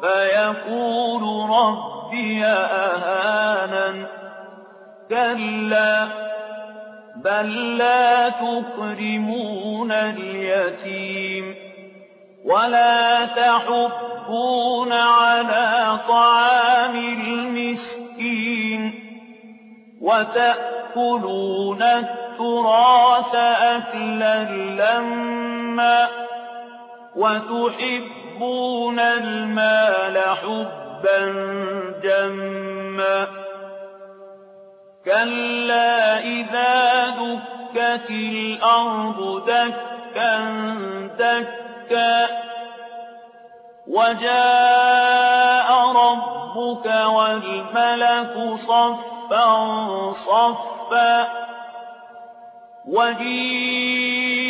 فيقول ربي أهانن كلا بل لا تكرمون اليتيم ولا تحبون على طعام المسكين وتأكلون التراث أكلا لما وتحبون المال حبا جما. كلا إذا دكت الأرض دكا دكا. وجاء ربك والملك صفا صفا.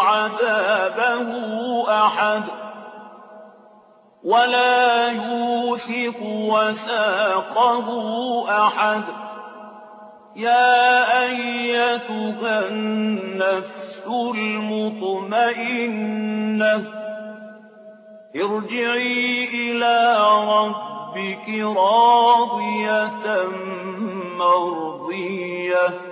عذابه أحد ولا يوثق وثاقه أحد يا أيتها النفس المطمئنة ارجعي إلى ربك راضية مرضية